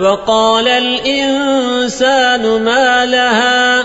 وقال الإنسان ما لها؟